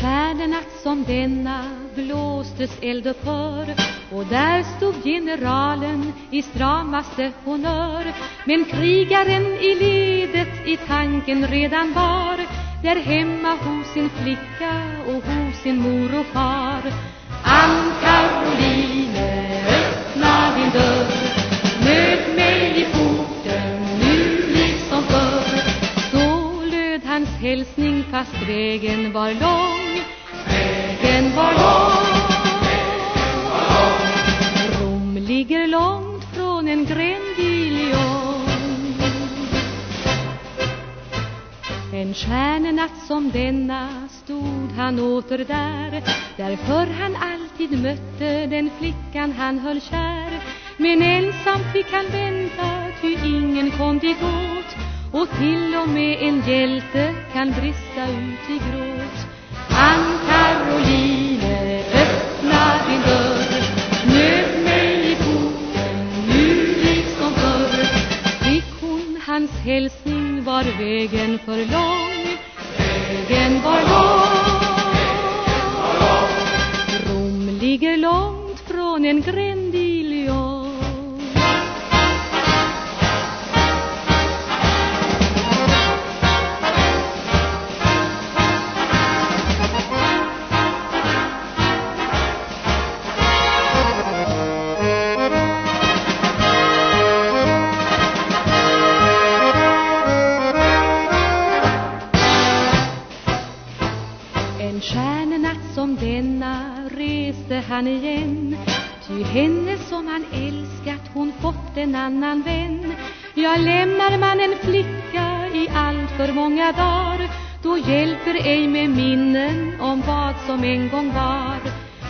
Stjärnenatt som denna blåstes eldupphör och där stod generalen i stramaste honör. Men krigaren i ledet i tanken redan var där hemma hos sin flicka och hos sin mor och far. Ann hälsning fast vägen var lång. Vägen var lång. Rom ligger långt från en grändiljon En stjärnenatt som denna stod han åter där. Därför han alltid mötte den flickan han höll kär. Men ensam fick han vänta ty ingen kom dit åt och till och med en hjälte kan brista ut i gråt. Ann Caroline, öppna din dörr. Möt mig i porten nu liksom förr. Fick hon hans hälsning var vägen för lång. Vägen var lång. Rom ligger långt från en gränd, stjärnenatt som denna reste han igen. Ty henne som han älskat hon fått en annan vän. Ja, lämnar man en flicka i allt för många dagar Då hjälper ej med minnen om vad som en gång var.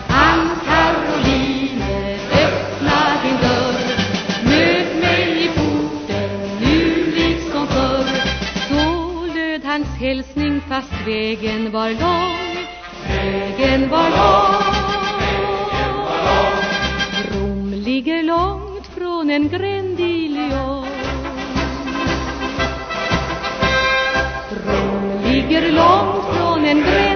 Ann Caroline, öppna din dörr. Möt mig i porten nu liksom förr. Så löd hans hälsning fast vägen var lång. Vägen var lång. Rom ligger långt från en Grandilion Rom ligger långt från en Grandilion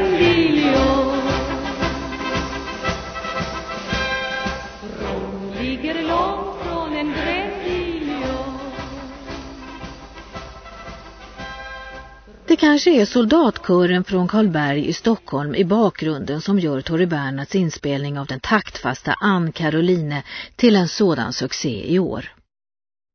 kanske är soldatkören från Karlberg i Stockholm i bakgrunden som gör Torre Bernhards inspelning av den taktfasta Ann Caroline till en sådan succé i år.